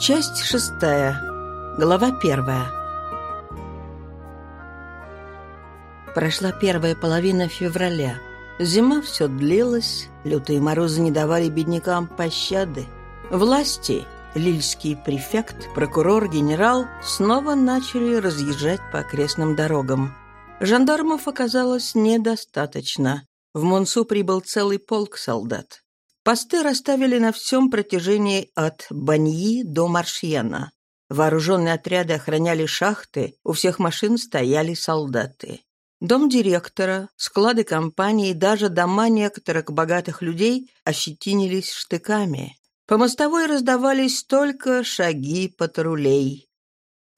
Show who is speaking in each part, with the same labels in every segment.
Speaker 1: Часть шестая. Глава первая. Прошла первая половина февраля. Зима все длилась, лютые морозы не давали беднякам пощады. Власти, лильский префект, прокурор, генерал снова начали разъезжать по окрестным дорогам. Жандармов оказалось недостаточно. В Монсу прибыл целый полк солдат. Посты расставили на всем протяжении от Баньи до Маршьена. Вооруженные отряды охраняли шахты, у всех машин стояли солдаты. Дом директора, склады компании и даже дома некоторых богатых людей ощетинились штыками. По мостовой раздавались только шаги патрулей.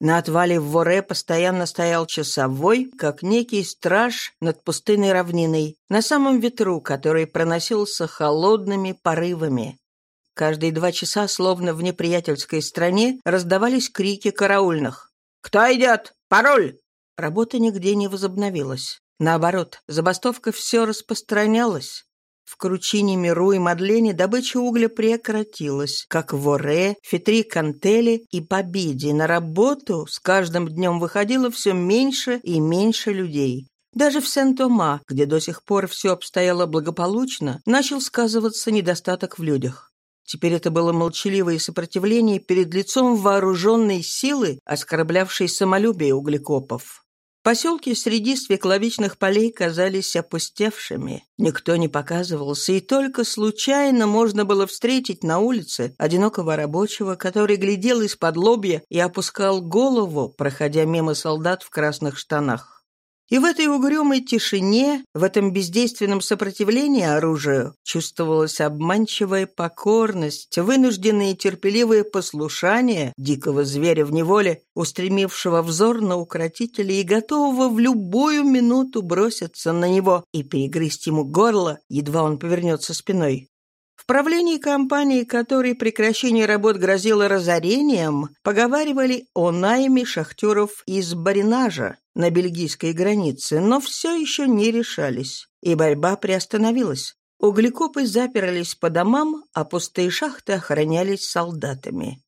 Speaker 1: На отвале в Воре постоянно стоял часовой, как некий страж над пустынной равниной, на самом ветру, который проносился холодными порывами. Каждые два часа, словно в неприятельской стране, раздавались крики караульных. «Кто идет? Пароль!» Работа нигде не возобновилась. Наоборот, забастовка все распространялась. В Кручине, Миру и Мадлене добыча угля прекратилась, как в Оре, Фетри, Кантеле и Победе. На работу с каждым днем выходило все меньше и меньше людей. Даже в Сен-Тома, где до сих пор все обстояло благополучно, начал сказываться недостаток в людях. Теперь это было молчаливое сопротивление перед лицом вооруженной силы, оскорблявшей самолюбие углекопов. Поселки среди свекловичных полей казались опустевшими. Никто не показывался, и только случайно можно было встретить на улице одинокого рабочего, который глядел из-под лобья и опускал голову, проходя мимо солдат в красных штанах. И в этой угрюмой тишине, в этом бездейственном сопротивлении оружию чувствовалась обманчивая покорность, вынужденное терпеливое послушание дикого зверя в неволе, устремившего взор на укротителя и готового в любую минуту броситься на него и перегрызть ему горло, едва он повернется спиной. В правлении компании, которой прекращение работ грозило разорением, поговаривали о найме шахтеров из Баринажа на бельгийской границе, но все еще не решались, и борьба приостановилась. Углекопы заперлись по домам, а пустые шахты охранялись солдатами.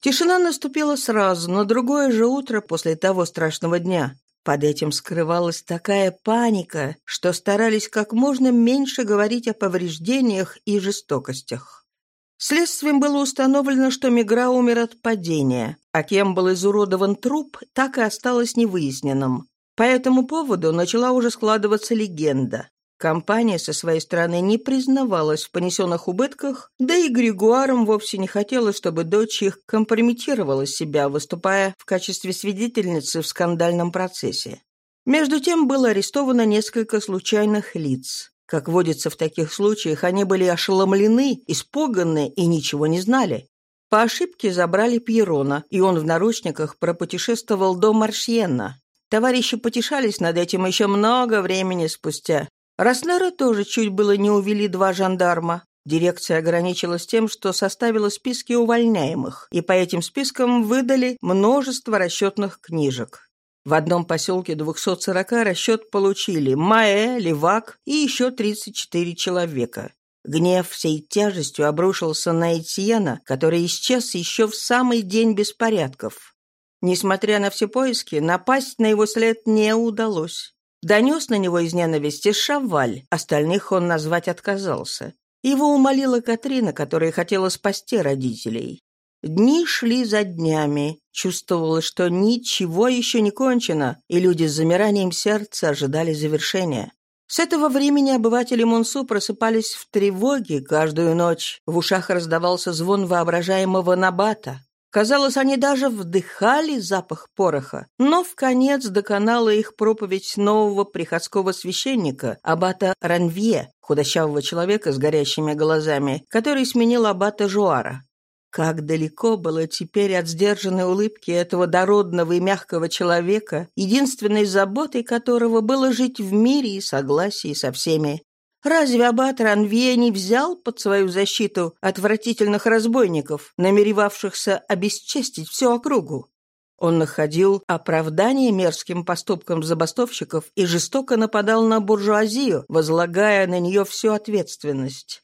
Speaker 1: Тишина наступила сразу, на другое же утро после того страшного дня. Под этим скрывалась такая паника, что старались как можно меньше говорить о повреждениях и жестокостях. Следствием было установлено, что Мигра умер от падения, а кем был изуродован труп, так и осталось невыясненным. По этому поводу начала уже складываться легенда. Компания со своей стороны не признавалась в понесенных убытках, да и Григуарам вовсе не хотелось, чтобы дочь их компрометировала себя, выступая в качестве свидетельницы в скандальном процессе. Между тем было арестовано несколько случайных лиц. Как водится в таких случаях, они были ошеломлены, испуганы и ничего не знали. По ошибке забрали Пьерона, и он в наручниках пропутешествовал до Маршьена. Товарищи потешались над этим еще много времени спустя. Роснера тоже чуть было не увели два жандарма. Дирекция ограничилась тем, что составила списки увольняемых, и по этим спискам выдали множество расчетных книжек. В одном поселке 240 расчет получили Маэ, Левак и еще 34 человека. Гнев всей тяжестью обрушился на Этьена, который исчез еще в самый день беспорядков. Несмотря на все поиски, напасть на его след не удалось. Донес на него из ненависти Шаваль, остальных он назвать отказался. Его умолила Катрина, которая хотела спасти родителей. Дни шли за днями. Чувствовалось, что ничего еще не кончено, и люди с замиранием сердца ожидали завершения. С этого времени обыватели Мунсу просыпались в тревоге каждую ночь. В ушах раздавался звон воображаемого набата. Казалось, они даже вдыхали запах пороха. Но в конец доконала их проповедь нового приходского священника, аббата Ранвье, худощавого человека с горящими глазами, который сменил аббата Жуара. Как далеко было теперь от сдержанной улыбки этого дородного и мягкого человека, единственной заботой которого было жить в мире и согласии со всеми. Разве аббат Ранвье не взял под свою защиту отвратительных разбойников, намеревавшихся обесчестить всю округу? Он находил оправдание мерзким поступкам забастовщиков и жестоко нападал на буржуазию, возлагая на нее всю ответственность.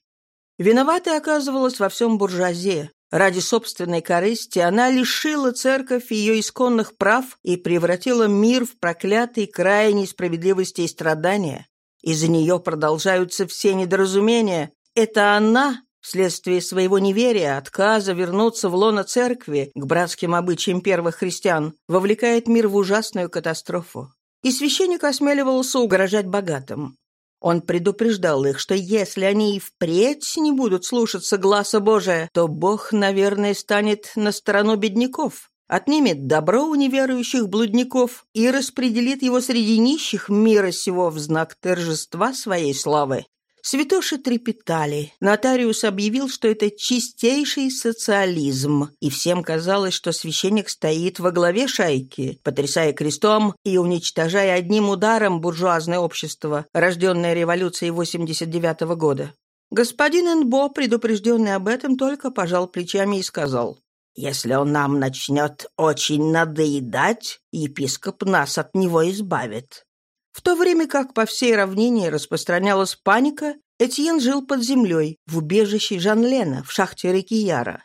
Speaker 1: Виноватой оказывалась во всем буржуазия. Ради собственной корысти она лишила церковь ее исконных прав и превратила мир в проклятый край несправедливости и страдания. Из-за нее продолжаются все недоразумения. Это она, вследствие своего неверия, отказа вернуться в лоно церкви к братским обычаям первых христиан, вовлекает мир в ужасную катастрофу. И священник осмеливался угрожать богатым. Он предупреждал их, что если они и впредь не будут слушаться гласа Божия, то Бог, наверное, станет на сторону бедняков, отнимет добро у неверующих блудников и распределит его среди нищих мира сего в знак торжества своей славы. Святоши трепетали. Нотариус объявил, что это чистейший социализм, и всем казалось, что священник стоит во главе шайки, потрясая крестом и уничтожая одним ударом буржуазное общество, рожденное революцией 89 -го года. Господин Энбо, предупрежденный об этом, только пожал плечами и сказал, «Если он нам начнет очень надоедать, епископ нас от него избавит». В то время как по всей равнине распространялась паника, Этьен жил под землей, в убежище Жан-Лена, в шахте реки Яра.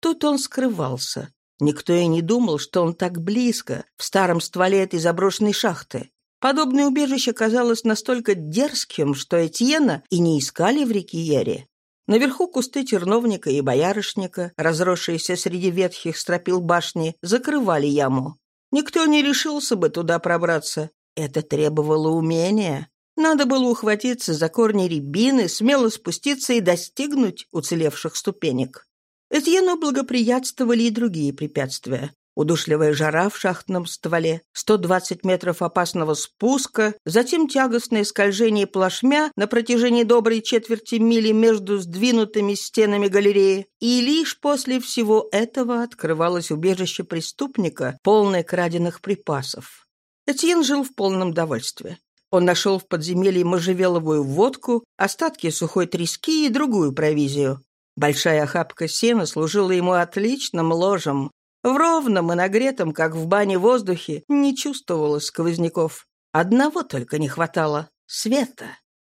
Speaker 1: Тут он скрывался. Никто и не думал, что он так близко, в старом стволе этой заброшенной шахты. Подобное убежище казалось настолько дерзким, что Этьена и не искали в реке Яре. Наверху кусты терновника и боярышника, разросшиеся среди ветхих стропил башни, закрывали яму. Никто не решился бы туда пробраться, это требовало умения. Надо было ухватиться за корни рябины, смело спуститься и достигнуть уцелевших ступенек. Этьену благоприятствовали и другие препятствия. Удушливая жара в шахтном стволе, 120 метров опасного спуска, затем тягостное скольжение плашмя на протяжении доброй четверти мили между сдвинутыми стенами галереи. И лишь после всего этого открывалось убежище преступника, полное краденных припасов. Этьен жил в полном довольстве. Он нашел в подземелье можжевеловую водку, остатки сухой трески и другую провизию. Большая охапка сена служила ему отличным ложем. В ровном и нагретом, как в бане воздухе, не чувствовалось сквозняков. Одного только не хватало — света.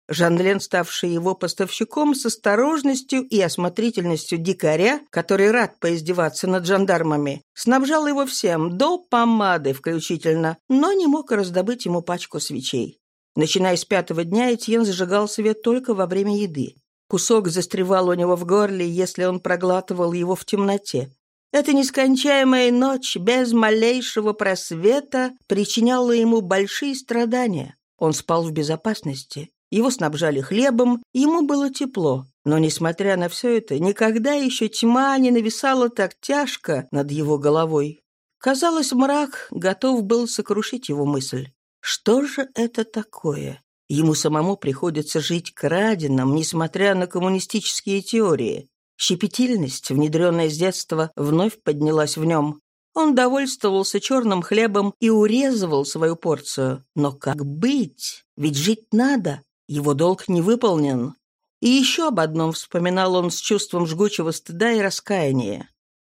Speaker 1: Жанлен, ставший его поставщиком, с осторожностью и осмотрительностью дикаря, который рад поиздеваться над жандармами, снабжал его всем, до помады включительно, но не мог раздобыть ему пачку свечей. Начиная с пятого дня, Этьен зажигал свет только во время еды. Кусок застревал у него в горле, если он проглатывал его в темноте. Эта нескончаемая ночь без малейшего просвета причиняла ему большие страдания. Он спал в безопасности, его снабжали хлебом, ему было тепло. Но, несмотря на все это, никогда еще тьма не нависала так тяжко над его головой. Казалось, мрак готов был сокрушить его мысль. Что же это такое? Ему самому приходится жить краденым, несмотря на коммунистические теории. Щепетильность, внедренная с детства, вновь поднялась в нем. Он довольствовался черным хлебом и урезывал свою порцию. Но как быть? Ведь жить надо. Его долг не выполнен. И еще об одном вспоминал он с чувством жгучего стыда и раскаяния.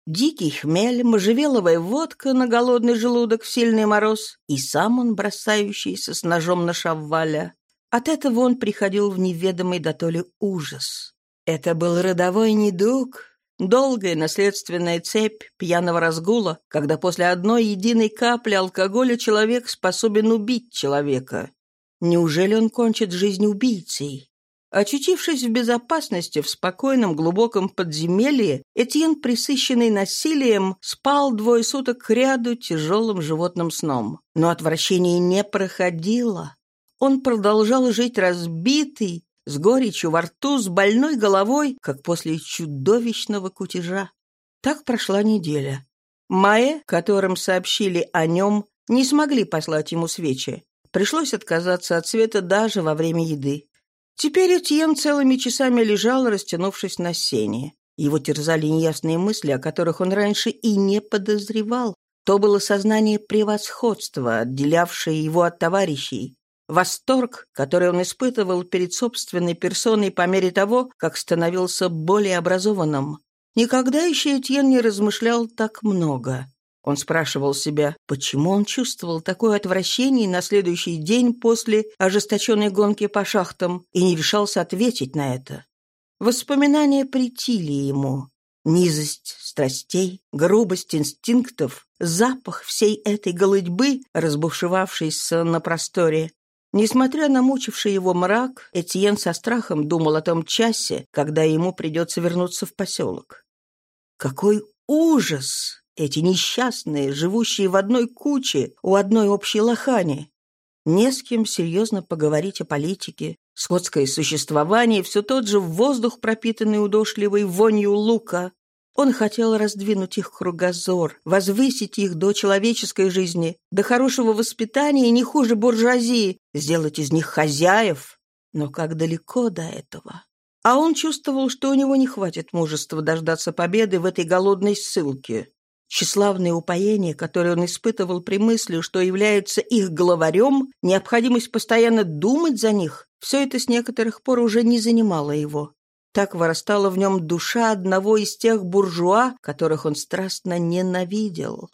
Speaker 1: Дикий хмель, можжевеловая водка на голодный желудок в сильный мороз, и сам он бросающийся с ножом на шавваля. От этого он приходил в неведомый дотоле ужас. Это был родовой недуг, долгая наследственная цепь пьяного разгула, когда после одной единой капли алкоголя человек способен убить человека. Неужели он кончит жизнь убийцей? Очутившись в безопасности в спокойном глубоком подземелье, Этьен, присыщенный насилием, спал двое суток к ряду тяжелым животным сном. Но отвращение не проходило. Он продолжал жить разбитый, с горечью во рту, с больной головой, как после чудовищного кутежа. Так прошла неделя. Майе, которым сообщили о нем, не смогли послать ему свечи. Пришлось отказаться от света даже во время еды. Теперь Этьен целыми часами лежал, растянувшись на сене. Его терзали неясные мысли, о которых он раньше и не подозревал. То было сознание превосходства, отделявшее его от товарищей. Восторг, который он испытывал перед собственной персоной по мере того, как становился более образованным. Никогда еще Этьен не размышлял так много. Он спрашивал себя, почему он чувствовал такое отвращение на следующий день после ожесточенной гонки по шахтам и не решался ответить на это. Воспоминания притили ему. Низость страстей, грубость инстинктов, запах всей этой голытьбы, разбушевавшейся на просторе. Несмотря на мучивший его мрак, Этьен со страхом думал о том часе, когда ему придется вернуться в поселок. Какой ужас! Эти несчастные, живущие в одной куче, у одной общей лохани. Не с кем серьезно поговорить о политике. Скотское существование все тот же воздух, пропитанный удошливой вонью лука. Он хотел раздвинуть их кругозор, возвысить их до человеческой жизни, до хорошего воспитания и не хуже буржуазии, сделать из них хозяев. Но как далеко до этого? А он чувствовал, что у него не хватит мужества дождаться победы в этой голодной ссылке. Тщеславное упоение, которое он испытывал при мысли, что является их главарем, необходимость постоянно думать за них, все это с некоторых пор уже не занимало его. Так вырастала в нем душа одного из тех буржуа, которых он страстно ненавидел.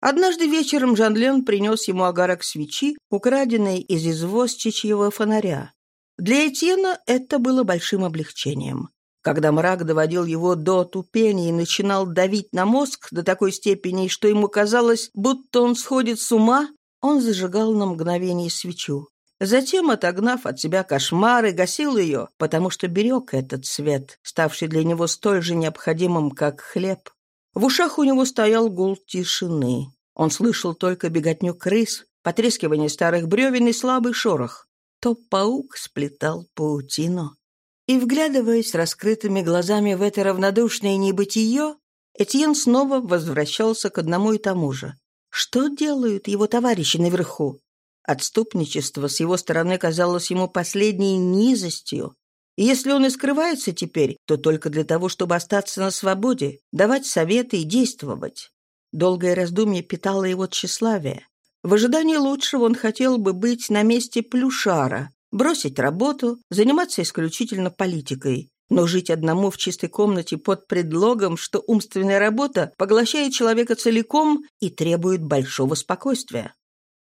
Speaker 1: Однажды вечером Жанлен принес ему огарок свечи, украденный из извозчичьего фонаря. Для Этьена это было большим облегчением. Когда мрак доводил его до тупения и начинал давить на мозг до такой степени, что ему казалось, будто он сходит с ума, он зажигал на мгновение свечу. Затем, отогнав от себя кошмары, гасил ее, потому что берег этот свет, ставший для него столь же необходимым, как хлеб. В ушах у него стоял гул тишины. Он слышал только беготню крыс, потрескивание старых бревен и слабый шорох. То паук сплетал паутину. И, вглядываясь раскрытыми глазами в это равнодушное небытие, Этьен снова возвращался к одному и тому же. Что делают его товарищи наверху? Отступничество с его стороны казалось ему последней низостью. И если он и скрывается теперь, то только для того, чтобы остаться на свободе, давать советы и действовать. Долгое раздумье питало его тщеславие. В ожидании лучшего он хотел бы быть на месте Плюшара, бросить работу, заниматься исключительно политикой, но жить одному в чистой комнате под предлогом, что умственная работа поглощает человека целиком и требует большого спокойствия.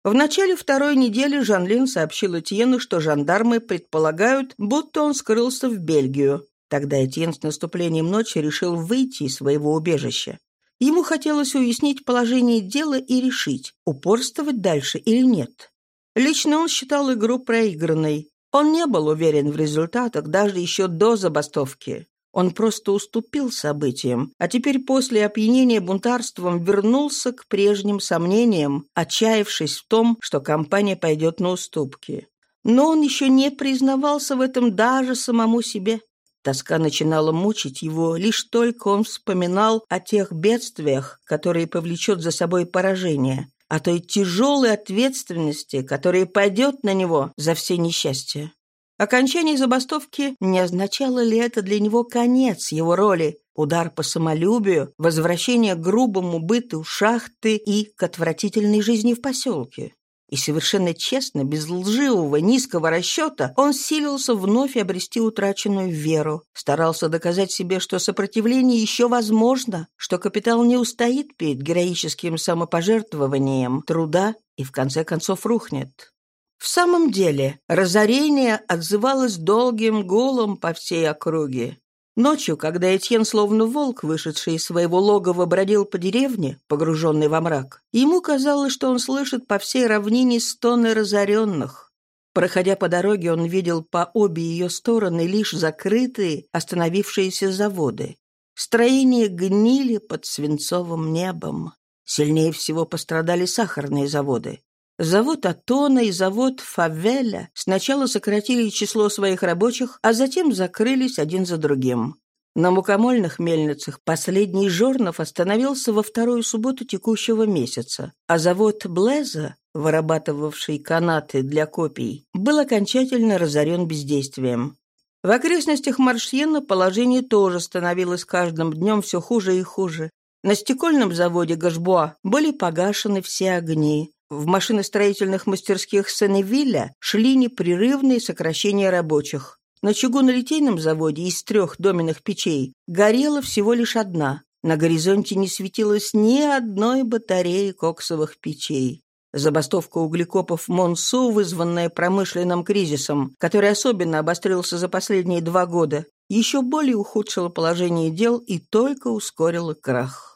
Speaker 1: В начале второй недели Жанлин сообщил Этьену, что жандармы предполагают, будто он скрылся в Бельгию. Тогда Этьен с наступлением ночи решил выйти из своего убежища. Ему хотелось уяснить положение дела и решить, упорствовать дальше или нет. Лично он считал игру проигранной. Он не был уверен в результатах даже еще до забастовки. Он просто уступил событиям, а теперь после опьянения бунтарством вернулся к прежним сомнениям, отчаявшись в том, что компания пойдет на уступки. Но он еще не признавался в этом даже самому себе. Тоска начинала мучить его, лишь только он вспоминал о тех бедствиях, которые повлечет за собой поражение, о той тяжелой ответственности, которая пойдет на него за все несчастья. Окончание забастовки не означало ли это для него конец его роли, удар по самолюбию, возвращение к грубому быту шахты и к отвратительной жизни в поселке? И совершенно честно, без лживого, низкого расчета, он силился вновь обрести утраченную веру, старался доказать себе, что сопротивление еще возможно, что капитал не устоит перед героическим самопожертвованием труда и в конце концов рухнет. В самом деле, разорение отзывалось долгим гулом по всей округе. Ночью, когда Этьен, словно волк, вышедший из своего логова, бродил по деревне, погруженный во мрак, ему казалось, что он слышит по всей равнине стоны разоренных. Проходя по дороге, он видел по обе ее стороны лишь закрытые, остановившиеся заводы. Строения гнили под свинцовым небом. Сильнее всего пострадали сахарные заводы. Завод Атона и завод Фавеля сначала сократили число своих рабочих, а затем закрылись один за другим. На мукомольных мельницах последний Жорнов остановился во вторую субботу текущего месяца, а завод Блеза, вырабатывавший канаты для копий, был окончательно разорен бездействием. В окрестностях Маршьена положение тоже становилось каждым днем все хуже и хуже. На стекольном заводе Гашбуа были погашены все огни, в машиностроительных мастерских Сеневилля шли непрерывные сокращения рабочих. На чугунолитейном заводе из трех доменных печей горела всего лишь одна. На горизонте не светилось ни одной батареи коксовых печей. Забастовка углекопов Монсу, вызванная промышленным кризисом, который особенно обострился за последние два года, еще более ухудшило положение дел и только ускорило крах.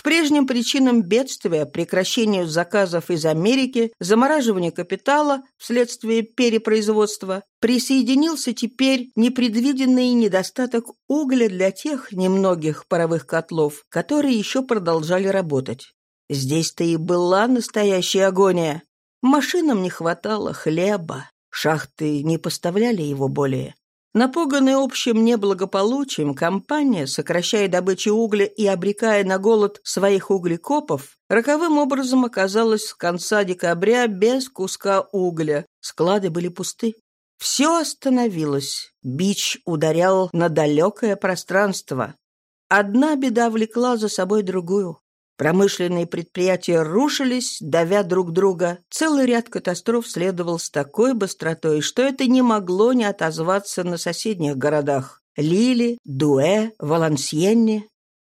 Speaker 1: К прежним причинам бедствия, прекращению заказов из Америки, замораживанию капитала вследствие перепроизводства, присоединился теперь непредвиденный недостаток угля для тех немногих паровых котлов, которые еще продолжали работать. Здесь-то и была настоящая агония. Машинам не хватало хлеба, шахты не поставляли его более. Напуганная общим неблагополучием, компания, сокращая добычу угля и обрекая на голод своих углекопов, роковым образом оказалась с конца декабря без куска угля. Склады были пусты. Все остановилось. Бич ударял на далекое пространство. Одна беда влекла за собой другую. Промышленные предприятия рушились, давя друг друга. Целый ряд катастроф следовал с такой быстротой, что это не могло не отозваться на соседних городах. Лили, Дуэ, Валансьенне.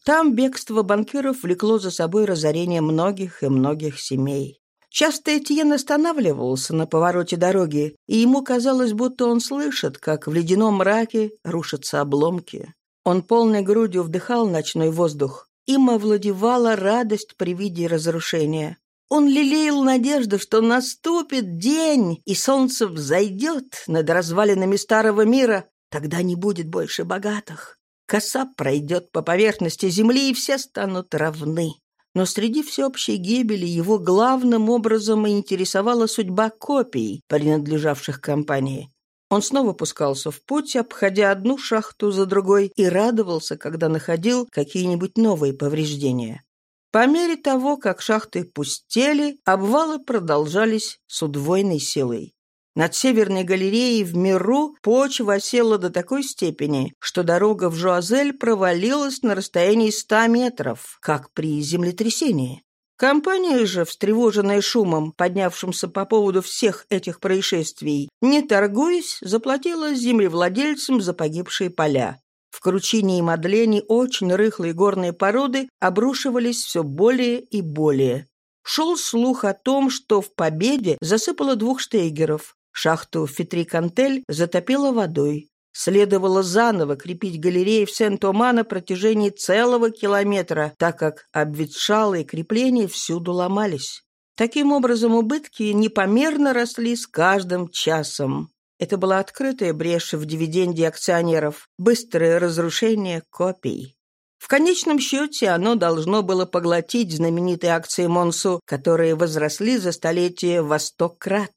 Speaker 1: Там бегство банкиров влекло за собой разорение многих и многих семей. Часто Этьен останавливался на повороте дороги, и ему казалось, будто он слышит, как в ледяном мраке рушатся обломки. Он полной грудью вдыхал ночной воздух. Им овладевала радость при виде разрушения. Он лелеял надежду, что наступит день, и солнце взойдет над развалинами старого мира. Тогда не будет больше богатых. Коса пройдет по поверхности земли, и все станут равны. Но среди всеобщей гибели его главным образом интересовала судьба копий, принадлежавших компании. Он снова пускался в путь, обходя одну шахту за другой, и радовался, когда находил какие-нибудь новые повреждения. По мере того, как шахты пустели, обвалы продолжались с удвоенной силой. Над северной галереей в миру почва осела до такой степени, что дорога в Жуазель провалилась на расстоянии ста метров, как при землетрясении. Компания же, встревоженная шумом, поднявшимся по поводу всех этих происшествий, не торгуясь, заплатила землевладельцам за погибшие поля. В Кручине и Мадлене очень рыхлые горные породы обрушивались все более и более. Шел слух о том, что в Победе засыпало двух штейгеров, шахту Фитрикантель затопило водой. Следовало заново крепить галереи в Сент-Ома на протяжении целого километра, так как обветшалые крепления всюду ломались. Таким образом, убытки непомерно росли с каждым часом. Это была открытая брешь в дивиденде акционеров, быстрое разрушение копий. В конечном счете оно должно было поглотить знаменитые акции Монсу, которые возросли за столетие во сто крат.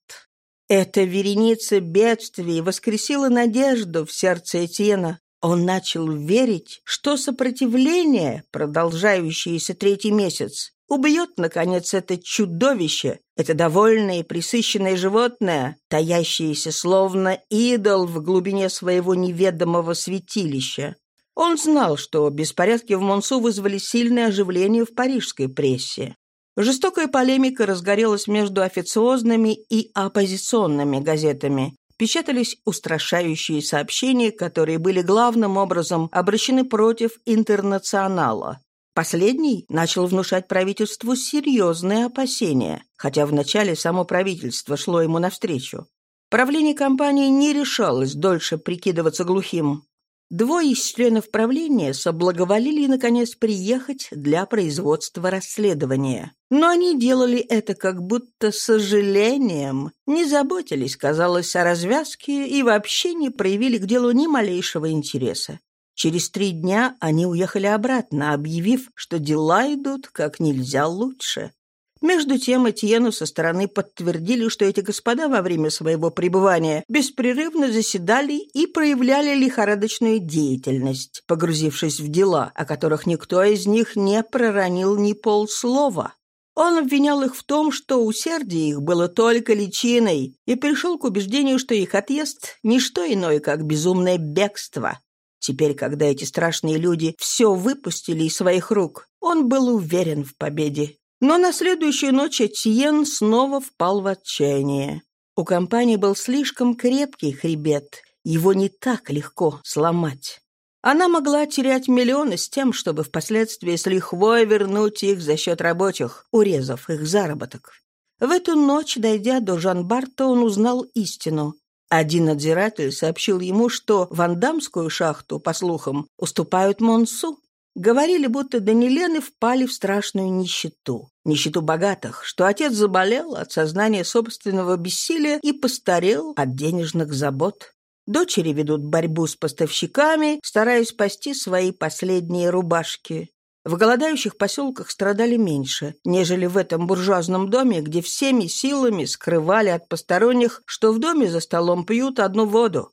Speaker 1: Эта вереница бедствий воскресила надежду в сердце Этьена. Он начал верить, что сопротивление, продолжающееся третий месяц, убьет, наконец, это чудовище, это довольное и присыщенное животное, таящееся словно идол в глубине своего неведомого святилища. Он знал, что беспорядки в Монсу вызвали сильное оживление в парижской прессе. Жестокая полемика разгорелась между официозными и оппозиционными газетами. Печатались устрашающие сообщения, которые были главным образом обращены против интернационала. Последний начал внушать правительству серьезные опасения, хотя вначале само правительство шло ему навстречу. Правление компании не решалось дольше прикидываться глухим. Двое из членов правления соблаговолили, наконец, приехать для производства расследования. Но они делали это как будто с сожалением, не заботились, казалось, о развязке и вообще не проявили к делу ни малейшего интереса. Через три дня они уехали обратно, объявив, что дела идут как нельзя лучше. Между тем Этьену со стороны подтвердили, что эти господа во время своего пребывания беспрерывно заседали и проявляли лихорадочную деятельность, погрузившись в дела, о которых никто из них не проронил ни полслова. Он обвинял их в том, что усердие их было только личиной, и пришел к убеждению, что их отъезд – не что иное, как безумное бегство. Теперь, когда эти страшные люди все выпустили из своих рук, он был уверен в победе. Но на следующую ночь Этьен снова впал в отчаяние. У компании был слишком крепкий хребет, его не так легко сломать. Она могла терять миллионы с тем, чтобы впоследствии с лихвой вернуть их за счет рабочих, урезав их заработок. В эту ночь, дойдя до Жан-Барта, он узнал истину. Один надзиратель сообщил ему, что Вандамскую шахту, по слухам, уступают Монсу. Говорили, будто Данилены впали в страшную нищету. Нищету богатых, что отец заболел от сознания собственного бессилия и постарел от денежных забот. Дочери ведут борьбу с поставщиками, стараясь спасти свои последние рубашки. В голодающих поселках страдали меньше, нежели в этом буржуазном доме, где всеми силами скрывали от посторонних, что в доме за столом пьют одну воду.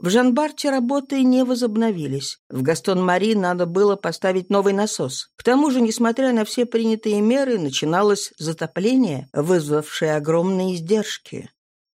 Speaker 1: В Жанбарте работы не возобновились. В Гастон-Мари надо было поставить новый насос. К тому же, несмотря на все принятые меры, начиналось затопление, вызвавшее огромные издержки.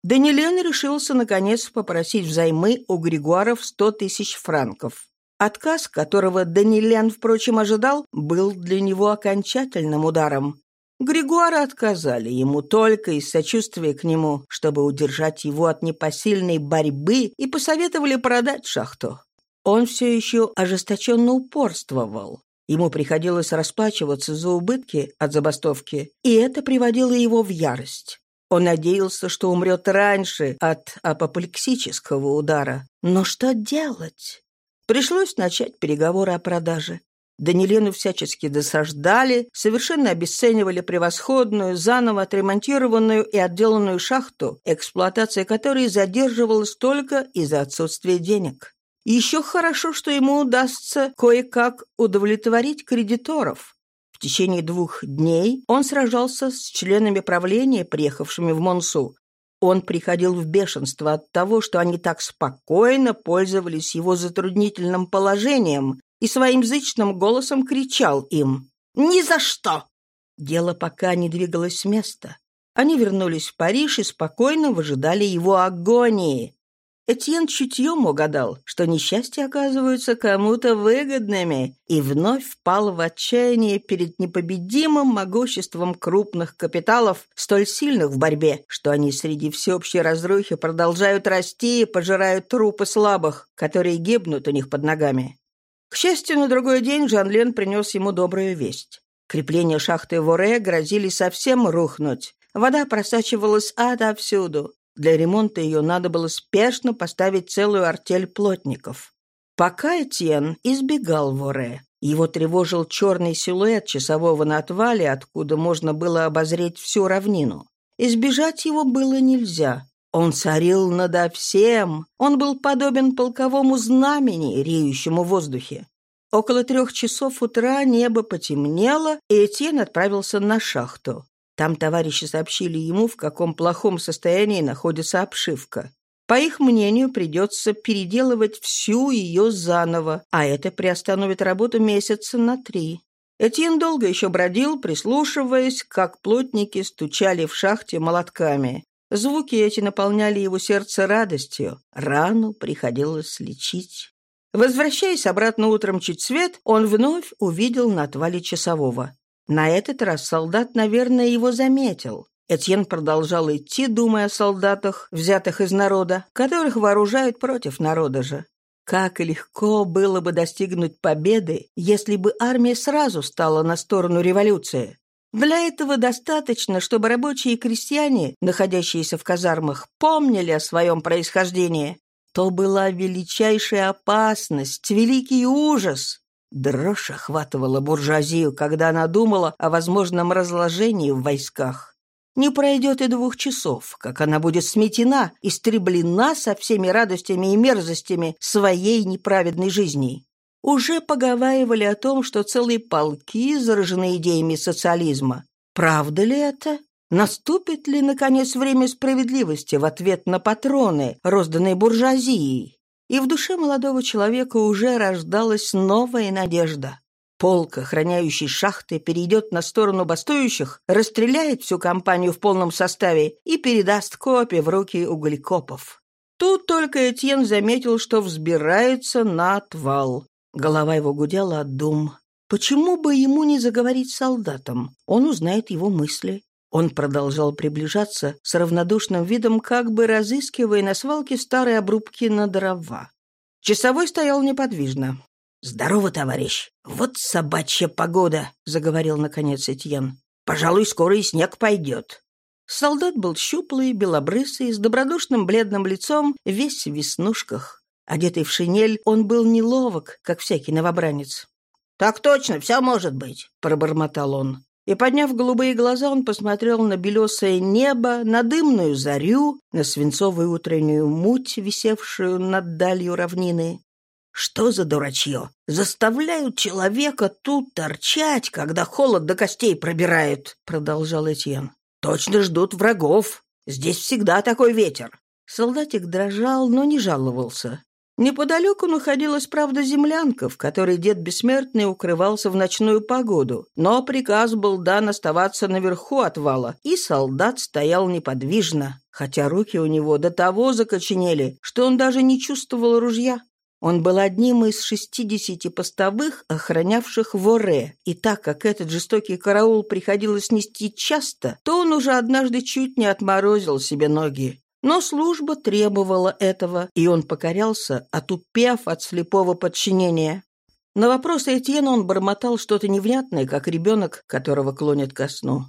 Speaker 1: Данилен решился, наконец, попросить взаймы у Григуаров сто тысяч франков. Отказ, которого Данилян, впрочем, ожидал, был для него окончательным ударом. Григуара отказали ему только из сочувствия к нему, чтобы удержать его от непосильной борьбы и посоветовали продать шахту. Он все еще ожесточенно упорствовал. Ему приходилось расплачиваться за убытки от забастовки, и это приводило его в ярость. Он надеялся, что умрет раньше от апоплексического удара. Но что делать? Пришлось начать переговоры о продаже. Данилену всячески досаждали, совершенно обесценивали превосходную, заново отремонтированную и отделанную шахту, эксплуатация которой задерживалась только из-за отсутствия денег. Еще хорошо, что ему удастся кое-как удовлетворить кредиторов. В течение двух дней он сражался с членами правления, приехавшими в Монсу, он приходил в бешенство от того, что они так спокойно пользовались его затруднительным положением и своим зычным голосом кричал им «Ни за что!». Дело пока не двигалось с места. Они вернулись в Париж и спокойно выжидали его агонии. Этьен чутьем угадал, что несчастья оказываются кому-то выгодными, и вновь впал в отчаяние перед непобедимым могуществом крупных капиталов, столь сильных в борьбе, что они среди всеобщей разрухи продолжают расти и пожирают трупы слабых, которые гибнут у них под ногами. К счастью, на другой день Жан-Лен принес ему добрую весть. Крепления шахты Воре грозили совсем рухнуть. Вода просачивалась отовсюду. Для ремонта ее надо было спешно поставить целую артель плотников. Пока Этьен избегал Воре, его тревожил черный силуэт часового на отвале, откуда можно было обозреть всю равнину. Избежать его было нельзя. Он царил надо всем. Он был подобен полковому знамени, реющему в воздухе. Около трех часов утра небо потемнело, и Этьен отправился на шахту. Там товарищи сообщили ему, в каком плохом состоянии находится обшивка. По их мнению, придется переделывать всю ее заново, а это приостановит работу месяца на три. Этьен долго еще бродил, прислушиваясь, как плотники стучали в шахте молотками. Звуки эти наполняли его сердце радостью. Рану приходилось лечить. Возвращаясь обратно утром чуть свет, он вновь увидел на отвале часового. На этот раз солдат, наверное, его заметил. Этьен продолжал идти, думая о солдатах, взятых из народа, которых вооружают против народа же. Как легко было бы достигнуть победы, если бы армия сразу стала на сторону революции. Для этого достаточно, чтобы рабочие и крестьяне, находящиеся в казармах, помнили о своем происхождении. То была величайшая опасность, великий ужас. Дрожь охватывала буржуазию, когда она думала о возможном разложении в войсках. Не пройдет и двух часов, как она будет сметена, истреблена со всеми радостями и мерзостями своей неправедной жизни. Уже поговаривали о том, что целые полки заражены идеями социализма. Правда ли это? Наступит ли, наконец, время справедливости в ответ на патроны, розданные буржуазией? и в душе молодого человека уже рождалась новая надежда. Полк, охраняющий шахты, перейдет на сторону бастующих, расстреляет всю компанию в полном составе и передаст копи в руки углекопов. Тут только Этьен заметил, что взбирается на отвал. Голова его гудела от дум. Почему бы ему не заговорить с солдатом? Он узнает его мысли. Он продолжал приближаться с равнодушным видом, как бы разыскивая на свалке старые обрубки на дрова. Часовой стоял неподвижно. «Здорово, товарищ! Вот собачья погода!» — заговорил наконец Этьен. «Пожалуй, скоро и снег пойдет». Солдат был щуплый, белобрысый, с добродушным бледным лицом, весь в веснушках. Одетый в шинель, он был неловок, как всякий новобранец.
Speaker 2: «Так точно, все может быть», — пробормотал он.
Speaker 1: И, подняв голубые глаза, он посмотрел на белесое небо, на дымную зарю, на свинцовую утреннюю муть, висевшую над далью равнины. «Что за дурачье? Заставляют человека тут торчать, когда холод до костей пробирает», — продолжал Этьен. «Точно ждут врагов. Здесь всегда такой ветер». Солдатик дрожал, но не жаловался. Неподалеку находилась, правда, землянка, в которой дед Бессмертный укрывался в ночную погоду, но приказ был дан оставаться наверху отвала, и солдат стоял неподвижно, хотя руки у него до того закоченели, что он даже не чувствовал ружья. Он был одним из шестидесяти постовых, охранявших Воре, и так как этот жестокий караул приходилось нести часто, то он уже однажды чуть не отморозил себе ноги. Но служба требовала этого, и он покорялся, отупев от слепого подчинения. На вопросы Этьена он бормотал что-то невнятное, как ребенок, которого клонят ко сну.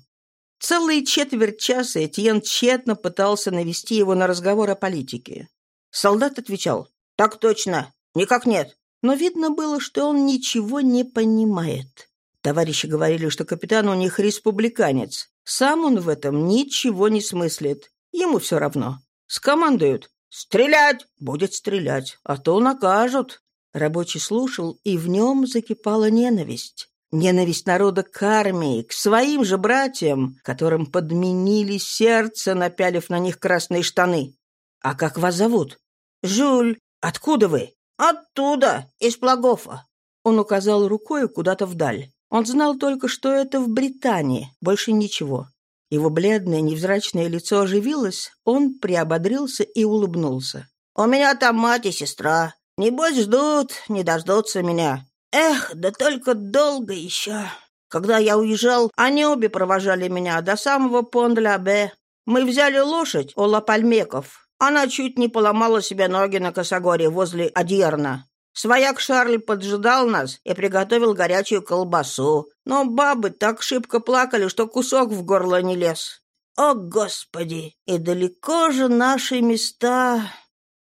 Speaker 1: Целые четверть часа Этьен тщетно пытался навести его на разговор о политике. Солдат отвечал «Так точно, никак нет». Но видно было, что он ничего не понимает. Товарищи говорили, что капитан у них республиканец. Сам он в этом ничего не смыслит. Ему все равно. Скомандуют. «Стрелять!» Будет стрелять, а то накажут. Рабочий слушал, и в нем закипала ненависть. Ненависть народа к армии, к своим же братьям, которым подменили сердце, напялив на них красные штаны. «А как вас зовут?» «Жюль. Откуда вы?» «Оттуда, из Плагофа». Он указал рукой куда-то вдаль. Он знал только, что это в Британии, больше ничего. Его бледное, невзрачное лицо оживилось, он приободрился и улыбнулся. «У меня там мать и сестра. Небось ждут, не дождутся меня. Эх, да только долго еще. Когда я уезжал, они обе провожали меня до самого Понд-Ля-Бе. Мы взяли лошадь у Лапальмеков. Она чуть не поломала себе ноги на косогоре возле Адьерна. Свояк Шарль поджидал нас и приготовил горячую колбасу. Но бабы так шибко плакали, что кусок в горло не лез. О, Господи! И далеко же наши места!»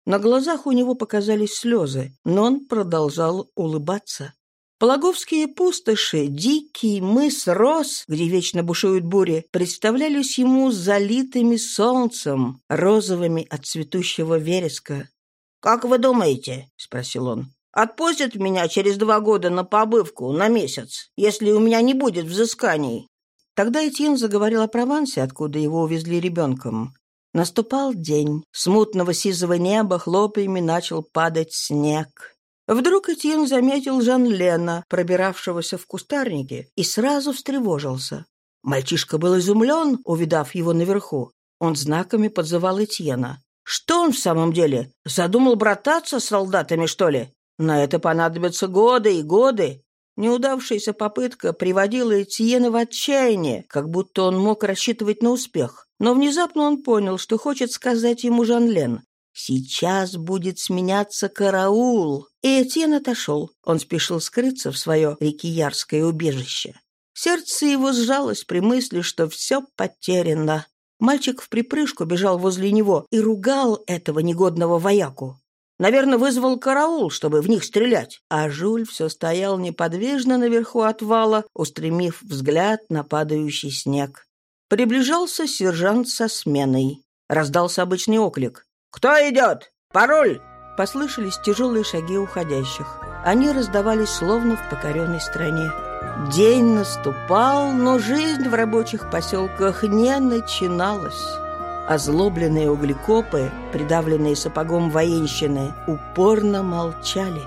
Speaker 1: На глазах у него показались слезы, но он продолжал улыбаться. Пологовские пустоши, дикий мыс Рос, где вечно бушуют бури, представлялись ему залитыми солнцем, розовыми от цветущего вереска. «Как вы думаете?» — спросил он. «Отпустят меня через два года на побывку, на месяц, если у меня не будет взысканий?» Тогда Этьен заговорил о Провансе, откуда его увезли ребенком. Наступал день. С мутного сизого неба хлопьями начал падать снег. Вдруг Этьен заметил Жан-Лена, пробиравшегося в кустарнике, и сразу встревожился. Мальчишка был изумлен, увидав его наверху. Он знаками подзывал Этьена. Что он в самом деле? Задумал брататься с солдатами, что ли? На это понадобятся годы и годы. Неудавшаяся попытка приводила Этьена в отчаяние, как будто он мог рассчитывать на успех. Но внезапно он понял, что хочет сказать ему Жан-Лен. «Сейчас будет сменяться караул». И Этьен отошел. Он спешил скрыться в свое рекиярское убежище. Сердце его сжалось при мысли, что все потеряно. Мальчик в припрыжку бежал возле него и ругал этого негодного вояку. Наверное, вызвал караул, чтобы в них стрелять. А Жуль все стоял неподвижно наверху отвала, устремив взгляд на падающий снег. Приближался сержант со сменой. Раздался обычный оклик. «Кто идет? Пароль!» Послышались тяжелые шаги уходящих. Они раздавались словно в покоренной стране. День наступал, но жизнь в рабочих поселках не начиналась. Озлобленные углекопы, придавленные сапогом военщины, упорно молчали.